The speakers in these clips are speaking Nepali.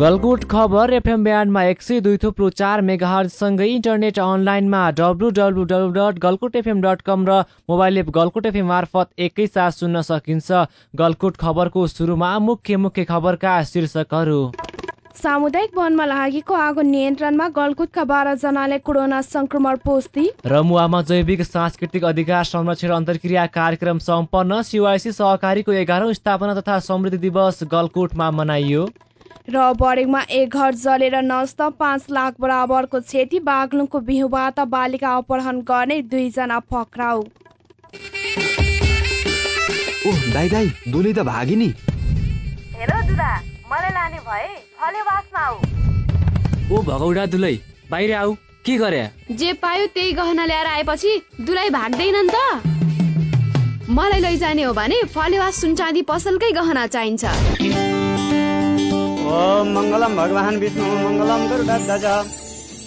गलकुट खबर एफएम ब्यान्डमा एक सय दुई थुप्रो चार मेगाहरसँगै इन्टरनेट अनलाइनमा W W W dot Galkot FM dot com र मोबाइल एप गलकुट एफएम मार्फत एकैसाथ सुन्न सकिन्छ। गलकुट खबरको सुरुमा मुख्य मुख्य खबरका शीर्षकहरू। सामुदायिक वनमा लागेको आगो नियन्त्रणमा गलकुटका बाह्रजनाले कोरोना संक्रमण पुष्टि रमुवामा जैविक सांस्कृतिक अधिकार संरक्षण अन्तर्क्रिया कार्यक्रम सम्पन्न। सिवाइसी सहकारीको एघारौँ स्थापना तथा समृद्धि दिवस गलकुटमा मनाइयो। र बरेङमा एक घर जलेर नष्ट पाँच लाख बराबरको क्षति बाग्लुङको बिहुबाट बालिका अपहरण गर्ने दुईजना पक्राउ। ओह दाइ दाइ दुली त भागी नि हेर दुदा मलाई लाने भए फलेवासमा आऊ। ओ भगौडा दुलै बाहिर आऊ के गरे? जे पायो त्यही गहना ल्याएर आएपछि दुलाई भाग्दैनन् त। मलाई लैजाने हो भने फलेवास सुनचाँदी पसलकै गहना चाहिन्छ। ओम मङ्गलम भगवान् विष्णु मङ्गलम गरुडध्वज।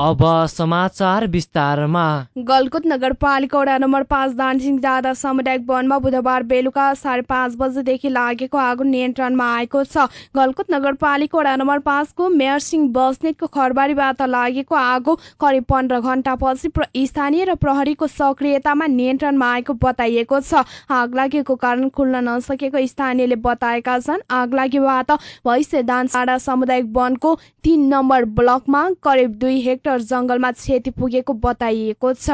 अब समाचार विस्तारमा। गलकुट नगरपालिका वडा नम्बर पाँच दानसिंह जादा सामुदायिक वनमा बुधबार बेलुका साढे पाँच बजेदेखि लागेको आगो नियन्त्रणमा आएको छ। गलकुट नगरपालिका वडा नम्बर पाँचको मेयर सिंह बस्नेतको खरबारीबाट लागेको आगो करिब पन्ध्र घण्टापछि स्थानीय र प्रहरीको सक्रियतामा नियन्त्रणमा आएको बताइएको छ। आग लागेको कारण खुल्न नसकेको स्थानीयले बताएका छन्। आग लागेबाट भैसे दान सामुदायिक वनको तीन नम्बर ब्लकमा करिब दुई हेक्टर हेक्टर जङ्गलमा क्षति पुगेको बताइएको छ।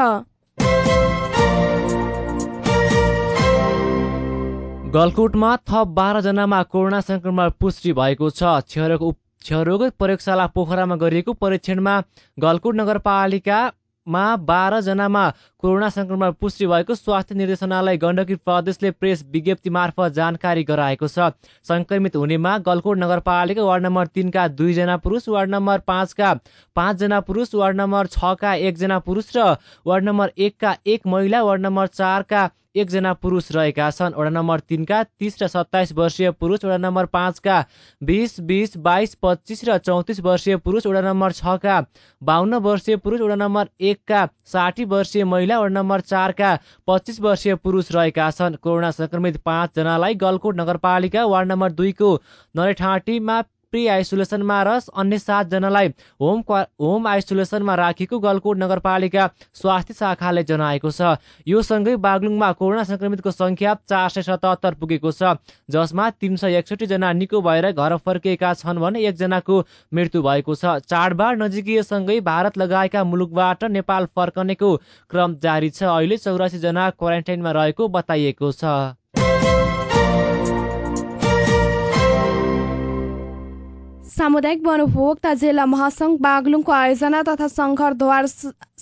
गलकुटमा थप बाह्रजनामा कोरोना संक्रमण पुष्टि भएको छ। क्षयरोग क्षयरोग प्रयोगशाला पोखरामा गरिएको परीक्षणमा गलकुट नगरपालिका मा बाह्रजनामा कोरोना संक्रमण पुष्टि भएको स्वास्थ्य निर्देशनालय गण्डकी प्रदेशले प्रेस विज्ञप्ति मार्फत जानकारी गराएको छ। संक्रमित हुनेमा गलकोट नगरपालिका वार्ड नम्बर तिनका दुईजना पुरुष वार्ड नम्बर पाँचका पाँचजना पुरुष वार्ड नम्बर छका एकजना पुरुष र वार्ड नम्बर एकका एक महिला वार्ड नम्बर चारका एकजना पुरुष रहेका छन्। वडा नम्बर तिनका तिस र सत्ताइस वर्षीय पुरुष वडा नम्बर पाँचका बिस बिस बाइस पच्चिस र चौतिस वर्षीय पुरुष वडा नम्बर छका बाहन्न वर्षीय पुरुष वडा नम्बर एकका साठी वर्षीय महिला वडा नम्बर चारका पच्चिस वर्षीय पुरुष रहेका छन्। कोरोना संक्रमित पाँचजनालाई गलकोट नगरपालिका वार्ड नम्बर दुईको नरेठाँटीमा प्री आइसोलेसनमा र अन्य सातजनालाई होम होम आइसोलेसनमा राखेको गलकोट नगरपालिका स्वास्थ्य शाखाले जनाएको छ। यो सँगै बागलुङमा कोरोना संक्रमितको संख्या चार सय सतहत्तर पुगेको छ जसमा तिन सय एकसठी जना निको भएर घर फर्किएका छन् भने एकजनाको मृत्यु भएको छ। चाडबाड नजिकीयसँगै भारत लगाएका मुलुकबाट नेपाल फर्कनेको क्रम जारी छ। अहिले चौरासी जना क्वारेन्टाइनमा रहेको बताइएको छ। सामुदायिक वन उपभोक्ता जिल्ला महासङ्घ बागलुङको आयोजना तथा शङ्करद्वार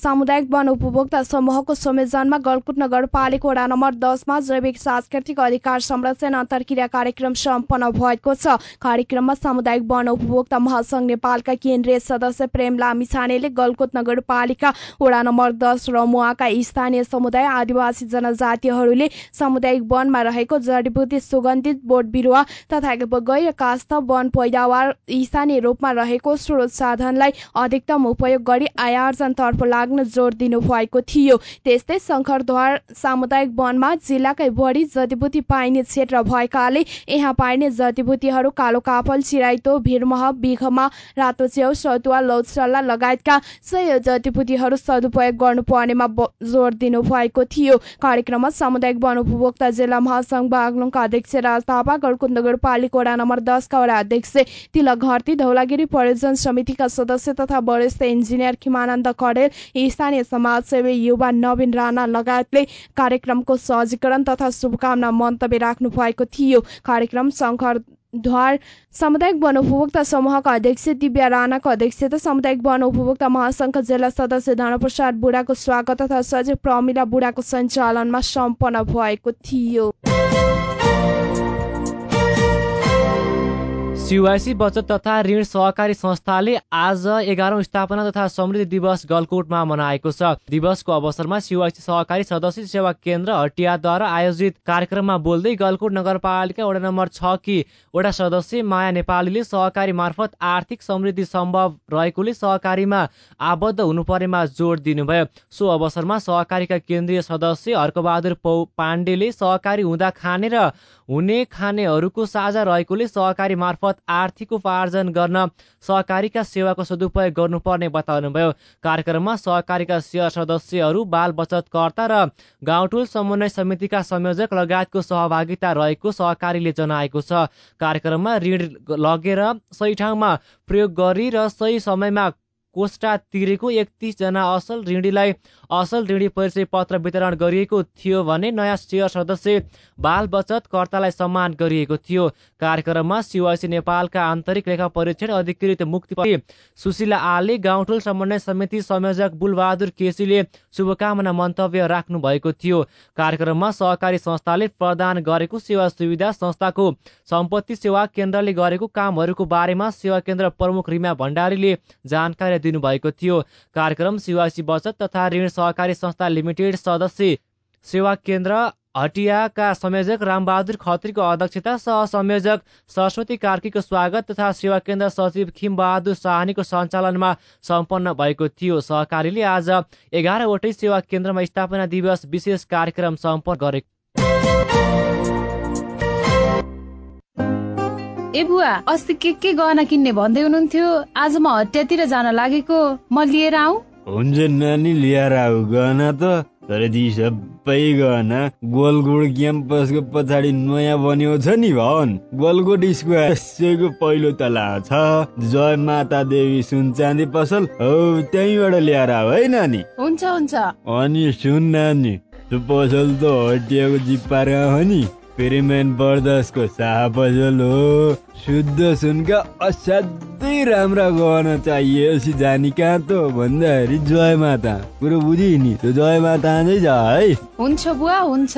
सामुदायिक वन उपभोक्ता समूहको संयोजनमा गलकुट नगरपालिका वडा नम्बर दसमा जैविक सांस्कृतिक अधिकार संरक्षण अन्तर्क्रिया कार्यक्रम सम्पन्न भएको छ। कार्यक्रममा सामुदायिक वन उपभोक्ता महासङ्घ नेपालका केन्द्रीय सदस्य प्रेम लामिछानेले गलकुट नगरपालिका वडा नम्बर दस रमुवाका स्थानीय समुदाय आदिवासी जनजातिहरूले सामुदायिक वनमा रहेको जडीबुटी सुगन्धित बोट बिरुवा तथा गैर कास्थ वन पैदावार स्थानीय रूपमा रहेको स्रोत साधनलाई अधिकतम उपयोग गरी आयार्जनतर्फ लाग्न जोड दिनु भएको थियो। त्यस्तै शङ्करद्वार सामुदायिक वनमा जिल्लाकै बढी जडीबुटी पाइने क्षेत्र भएकाले यहाँ पाइने जडीबुटीहरू कालो कापल चिराइतो भिरमह बिघमा रातो च्याउ सतुवा लौचल्ला लगायतका सय जडीबुटीहरू सदुपयोग गर्नुपर्नेमा जोड दिनु भएको थियो। कार्यक्रममा सामुदायिक वन उपभोक्ता जिल्ला महासंघ बागलुङका अध्यक्ष राज थापा गडकुट नगरपालिका वडा नम्बर दसका वडा अध्यक्ष तिलक घरती धौलागिरी पर्यटन समितिका सदस्य तथा वरिष्ठ इन्जिनियर खिमानन्द कडेल स्थानीय समाजसेवी युवा नवीन राणा लगायतले कार्यक्रमको सहजीकरण तथा शुभकामना मन्तव्य राख्नु भएको थियो। कार्यक्रम शङ्कर ढ्वार सामुदायिक वन उपभोक्ता समूहका अध्यक्ष दिव्या राणाको अध्यक्षता सामुदायिक वन उपभोक्ता महासङ्घका जिल्ला सदस्य धनप्रसाद बुढाको स्वागत तथा सचिव प्रमिला बुढाको सञ्चालनमा सम्पन्न भएको थियो। सिवाइसी बचत तथा ऋण सहकारी संस्थाले आज एघारौं स्थापना तथा समृद्धि दिवस गलकोटमा मनाएको छ। दिवसको अवसरमा सिवाइसी सहकारी सदस्य सेवा केन्द्र हटियाद्वारा आयोजित कार्यक्रममा बोल्दै गलकोट नगरपालिका वडा नम्बर छ कि वडा सदस्य माया नेपालीले सहकारी मार्फत आर्थिक समृद्धि सम्भव रहेकोले सहकारीमा आबद्ध हुनुपर्नेमा जोड दिनुभयो। सो अवसरमा सहकारीका केन्द्रीय सदस्य हर्कबहादुर पौ पाण्डेले सहकारी हुँदा खाने र हुने खानेहरूको साझा रहेकोले सहकारी मार्फत आर्थिक उपार्जन गर्न सहकारीका सेवाको सदुपयोग गर्नुपर्ने बताउनुभयो। कार्यक्रममा सहकारीका सेवा सदस्यहरू बाल बचतकर्ता र गाउँटोल समन्वय समितिका संयोजक लगायतको सहभागिता रहेको सहकारीले जनाएको छ। कार्यक्रममा ऋण लगेर सही ठाउँमा प्रयोग गरी र सही समयमा कोष्टा तिरेको एकतिसजना असल ऋणीलाई असल ऋणी परिचय पत्र वितरण गरिएको थियो भने नयाँ सेयर सदस्य बाल बचत कर्तालाई सम्मान गरिएको थियो। कार्यक्रममा सिवासी नेपालका आन्तरिक लेखा परीक्षण अधिकृत मुक्ति सुशीला आले गाउँठोल समन्वय समिति संयोजक बुलबहादुर केसीले शुभकामना मन्तव्य राख्नु भएको थियो। कार्यक्रममा सहकारी संस्थाले प्रदान गरेको सेवा सुविधा संस्थाको सम्पत्ति सेवा केन्द्रले गरेको कामहरूको बारेमा सेवा केन्द्र प्रमुख रिमा भण्डारीले जानकारी दिनुभएको थियो। कार्यक्रम सिवासी बचत तथा ऋण सहकारी संस्था लिमिटेड सदस्य सेवा केन्द्र हटियाका संयोजक रामबहादुर खत्रीको अध्यक्षता सह संयोजक सरस्वती कार्कीको स्वागत तथा सेवा केन्द्र सचिव खिमबहादुर साहनीको सञ्चालनमा सम्पन्न भएको थियो। सहकारीले आज एघारवटै सेवा केन्द्रमा स्थापना दिवस विशेष कार्यक्रम सम्पन्न गरेको ए बुवा अस्ति के के गहना किन्ने भन्दै हुनुहुन्थ्यो? आज म हटियातिर जान लागेको। म लिएर आऊ। हुन्छ नानी लिएर आऊ। गहना त तर ती सबै गहना गोलगोड क्याम्पसको पछाडि नयाँ बन्यो छ नि भवन गोलगोड स्क्वायरको पहिलो तला छ। जय माता देवी सुन चाँदी पसल। हौ त्यहीँबाट ल्याएर आऊ है नानी। हुन्छ हुन्छ। अनि सुन नानी त्यो पसल त हटियाको जिप्पारा हो नि। पेरिमेन बर्दसको पसल हो शुद्ध सुनका असाध्यै राम्रा गहना चाहिएपछि जानी कहाँ त भन्दाखेरि जय माता। कुरो बुझि नि त्यो जय माता जा है। हुन्छ बुवा हुन्छ।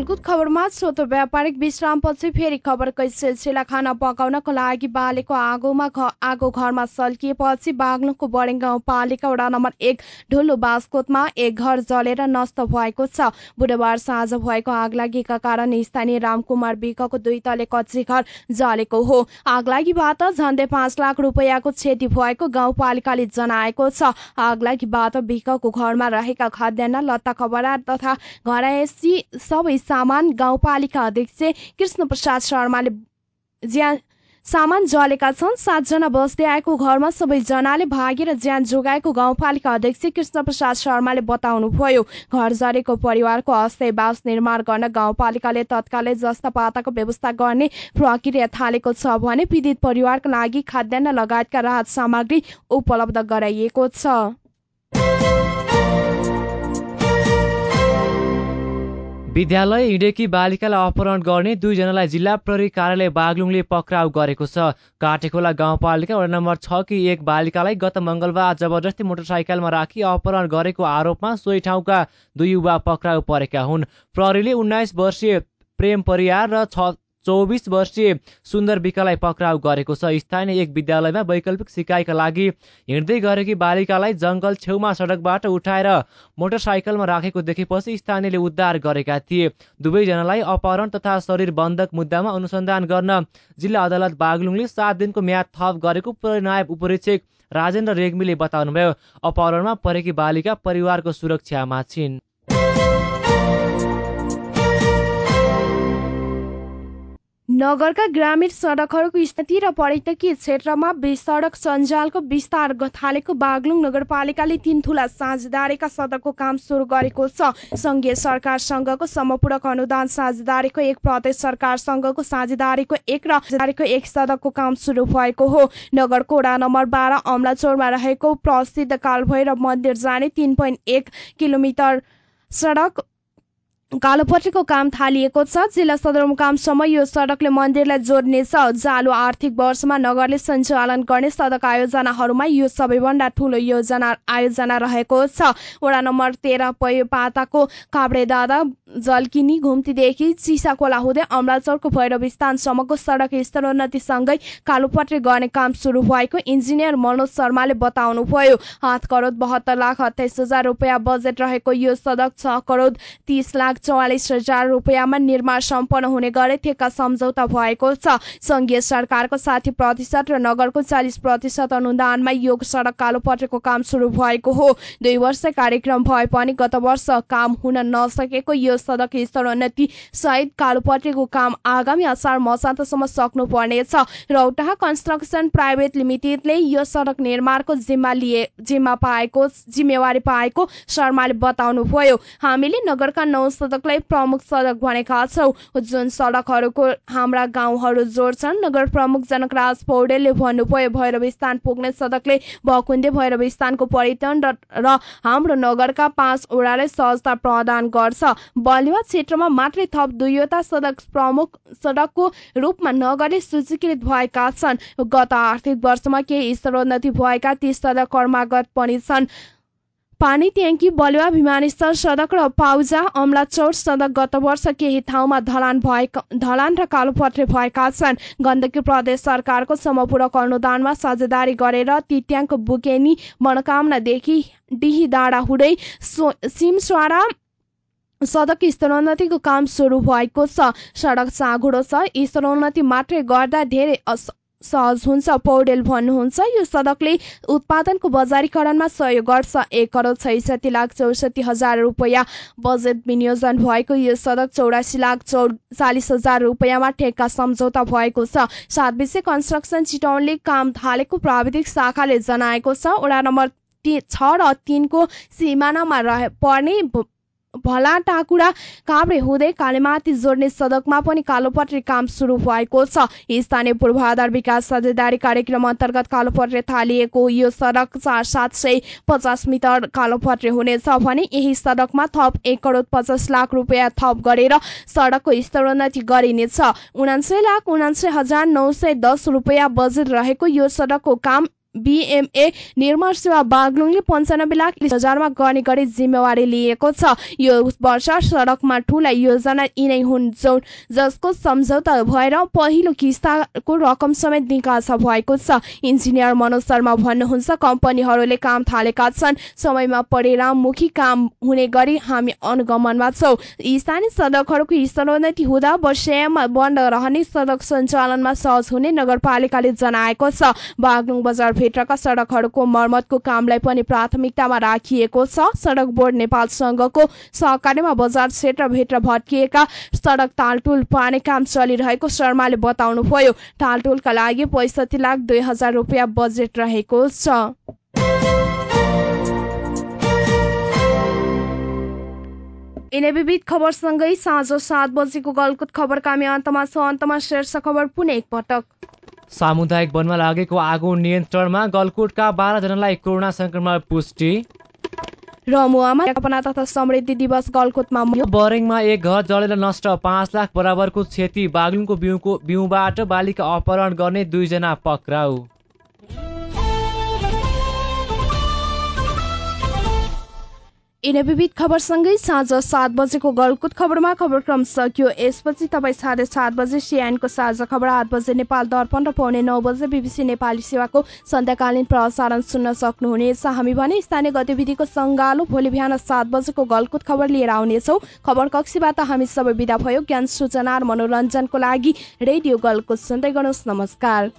गलकुत खबरमा छोटो व्यापारिक विश्रामपछि फेरि खबरकै सिलसिला खाना पकाउनको लागि बालेको आगोमा आगो घरमा सल्किएपछि बाग्लुङको बडेङ गाउँपालिका वडा नम्बर एक ढुल्लो बासकोटमा एक घर जलेर नष्ट भएको छ। बुधबार साँझ भएको आगलागीका कारण स्थानीय रामकुमार विकको दुई तले कच्ची घर जलेको हो। आगलागीबाट झन्डै पाँच लाख रुपियाँको क्षति भएको गाउँपालिकाले जनाएको छ। आगलागीबाट विकको घरमा रहेका खाद्यान्न लत्ता खबरा तथा घरायसी सबै सामान गाउँपालिका अध्यक्ष कृष्ण प्रसाद शर्माले ज्यान सामान जलेका छन्। सातजना बस्दै आएको घरमा सबैजनाले भागेर ज्यान जोगाएको गाउँपालिका अध्यक्ष कृष्ण प्रसाद शर्माले बताउनुभयो घर जलेको परिवारको अस्थायी बास निर्माण गर्न गाउँपालिकाले तत्कालै जस्ता पाताको व्यवस्था गर्ने प्रक्रिया थालेको छ भने पीडित परिवारका लागि खाद्यान्न लगायतका राहत सामग्री उपलब्ध गराइएको छ। विद्यालय हिँडेकी बालिकालाई अपहरण गर्ने दुईजनालाई जिल्ला प्रहरी कार्यालय बागलुङले पक्राउ गरेको छ। काटेखोला गाउँपालिका वडा नम्बर छ कि एक बालिकालाई गत मङ्गलबार जबरजस्ती मोटरसाइकलमा राखी अपहरण गरेको आरोपमा सोही ठाउँका दुई युवा पक्राउ परेका हुन्। प्रहरीले उन्नाइस वर्षीय प्रेम परियार र छ चौबिस वर्षीय सुन्दर विकालाई पक्राउ गरेको छ। स्थानीय एक विद्यालयमा वैकल्पिक सिकाइका लागि हिँड्दै गरेकी बालिकालाई जङ्गल छेउमा सडकबाट उठाएर मोटरसाइकलमा राखेको देखेपछि स्थानीयले उद्धार गरेका थिए। दुवैजनालाई अपहरण तथा शरीर बन्धक मुद्दामा अनुसन्धान गर्न जिल्ला अदालत बागलुङले सात दिनको म्याद थप गरेको नायब उपरीक्षक राजेन्द्र रेग्मीले बताउनुभयो। अपहरणमा परेकी बालिका परिवारको सुरक्षामा छिन्। नगरका ग्रामीण सडकहरूको स्थिति र पर्यटकीय क्षेत्रमा सडक सञ्जालको विस्तार थालेको बागलुङ नगरपालिकाले तीन ठुला साझेदारीका सडकको काम सुरु गरेको छ। संघीय सरकारसँगको समपूरक अनुदान साझेदारीको एक प्रदेश सरकारसँगको साझेदारीको एक र एक सडकको काम सुरु भएको हो। नगरको वडा नम्बर बाह्र अमलाचौरमा रहेको प्रसिद्ध कालभैरव मन्दिर जाने तिन पोइन्ट एक किलोमिटर सडक कालोपत्रीको काम थालिएको छ। जिल्ला सदरमुकामसम्म यो सडकले मन्दिरलाई जोड्नेछ चालु आर्थिक वर्षमा नगरले सञ्चालन गर्ने सडक आयोजनाहरूमा यो सबैभन्दा ठूलो योजना आयोजना रहेको छ। वडा नम्बर तेह्र पय पाताको काभ्रे दादा जल्किनी घुम्तीदेखि चिसाकोला हुँदै अमलाचौरको भैरव स्थानसम्मको सडक स्तरोन्नतिसँगै कालोपत्री गर्ने काम सुरु भएको इन्जिनियर मनोज शर्माले बताउनुभयो। आठ करोड बहत्तर लाख अठाइस हजार रुपियाँ बजेट रहेको यो सडक छ। करोड तीस लाख चौवालिस हजार रुपियाँमा निर्माण सम्पन्न हुने गरे ठेक्का सम्झौता भएको छ। संघीय सरकारको साठी प्रतिशत र नगरको चालिस प्रतिशत अनुदानमा यो सडक कालोपत्रीको काम सुरु भएको हो। दुई वर्ष कार्यक्रम भए पनि गत वर्ष काम हुन नसकेको यो सडक स्तरोन्नति सहित कालोपत्रीको काम आगामी असार मसान्तसम्म सक्नुपर्नेछ। रौटाहा कन्स्ट्रक्सन प्राइभेट लिमिटेडले यो सडक निर्माणको जिम्मा लिए जिम्मा पाएको जिम्मेवारी पाएको शर्माले बताउनुभयो। हामीले नगरका नौ सडकलाई प्रमुख सडक भनेका छौँ। जुन सडकहरूको हाम्रा गाउँहरू जोड्छन् नगर प्रमुख जनकराज पौडेलले भन्नुभयो भैरव स्थान पुग्ने सडकले भकुन्दे भैरव स्थानको पर्यटन र हाम्रो नगरका पाँच ओडालाई सहजता प्रदान गर्छ। बलिवा क्षेत्रमा मात्रै थप दुईवटा सडक प्रमुख सडकको रूपमा नगरे सूचीकृत भएका छन्। गत आर्थिक वर्षमा केही स्तरोन्नति भएका ती सडक कर्मागत पनि छन्। पानी ट्याङ्की बलुवा विमानस्थल सडक र पाउजा अमला चौर सडक गत वर्ष केही ठाउँमा ढलान भएका ढलान र कालोपत्रे भएका छन्। गण्डकी प्रदेश सरकारको समपूरक अनुदानमा साझेदारी गरेर ती ट्याङ्क बुकेनी मनोकामनादेखि डिही डाँडा हुँदै सिमस्वारा सडक स्तरोन्नतिको काम सुरु भएको छ। सडक साँघुरो छ। स्तरोन्नति मात्रै गर्दा धेरै सहज हुन्छ पौडेल भन्नुहुन्छ। यो सडकले उत्पादनको बजारीकरणमा सहयोग गर्छ। एक करोड छैसठी लाख चौसठी हजार रुपियाँ बजेट विनियोजन भएको यो सडक चौरासी लाख चौ चालिस हजार रुपियाँमा ठेक्का सम्झौता भएको छ। सात विषय कन्स्ट्रक्सन चितौनले काम थालेको प्राविधिक शाखाले जनाएको छ। वडा नम्बर छ र तिनको सिमानामा रहे पर्ने भला टाकुरा काभ्रे हुँदै कालीमाथि जोड्ने सडकमा पनि कालोपत्रे काम सुरु भएको छ। स्थानीय पूर्वाधार विकास साझेदारी कार्यक्रम अन्तर्गत कालोपत्रे थालिएको यो सडक चार सात सय पचास मिटर कालोपत्रे हुनेछ भने यही सडकमा थप एक करोड पचास लाख रुपियाँ थप गरेर सडकको स्तरोन्नति गरिनेछ। उनान्सय लाख उनान्सय हजार नौ सय दस रुपियाँ बजेट रहेको यो सडकको काम बिएमए निर्माण सेवा बागलुङले पन्चानब्बे लाख हजारमा गर्ने गरी जिम्मेवारी लिएको छ। यो वर्ष सडकमा ठुला योजना यिनै हुन् जसको सम्झौता भएर पहिलो किस्ताको रकम समेत निकास भएको छ। इन्जिनियर मनोज शर्मा भन्नुहुन्छ कम्पनीहरूले काम थालेका छन्। समयमा परिणाममुखी काम हुने गरी हामी अनुगमनमा छौँ। स्थानीय सडकहरूको स्तरोन्नति हुँदा वर्षमा बन्द रहने सडक सञ्चालनमा सहज हुने नगरपालिकाले जनाएको छ। बागलुङ बजार भित्रका सड़कहरूको मर्मतको कामलाई पनि प्राथमिकतामा राखिएको छ। सड़क बोर्ड नेपाल संघको सहकार्यमा बजार क्षेत्रभित्र भत्किएका सड़क तालटुल पार्ने काम चलिरहेको शर्माले बताउनुभयो। तालटुलका लागि पैसठी लाख दुई हजार रुपियाँ बजेट रहेको छ। यिनै विविध खबरसँगै साँझ सात बजेको गलकुत खबरका हामी अन्तमा छ। अन्तमा शीर्ष खबर पुनः एकपटक सामुदायिक वनमा लागेको आगो नियन्त्रणमा गलकुटका बाह्रजनालाई कोरोना संक्रमण पुष्टि। र मुवामा तथा समृद्धि दिवस गलकुटमा बरेङमा एक घर जलेर नष्ट पाँच लाख बराबरको क्षति बागलुङको बिउको बिउबाट बालिका अपहरण गर्ने दुईजना पक्राउ। यिनै विविध खबरसँगै साँझ सात बजेको गलकुत खबरमा खबरक्रम सकियो। यसपछि तपाईँ साढे सात बजे सिआइनको साझा खबर आठ बजे नेपाल दर्पण र पाउने नौ बजे बिबिसी नेपाली सेवाको सन्ध्याकालीन प्रसारण सुन्न सक्नुहुनेछ। हामी भने स्थानीय गतिविधिको सङ्गालो भोलि बिहान सात बजेको गलकुत खबर लिएर आउनेछौ। खबर कक्षीबाट हामी सबै विदा भयो। ज्ञान सूचना र मनोरञ्जनको लागि रेडियो गलकुत सुन्दै गर्नुहोस्। नमस्कार।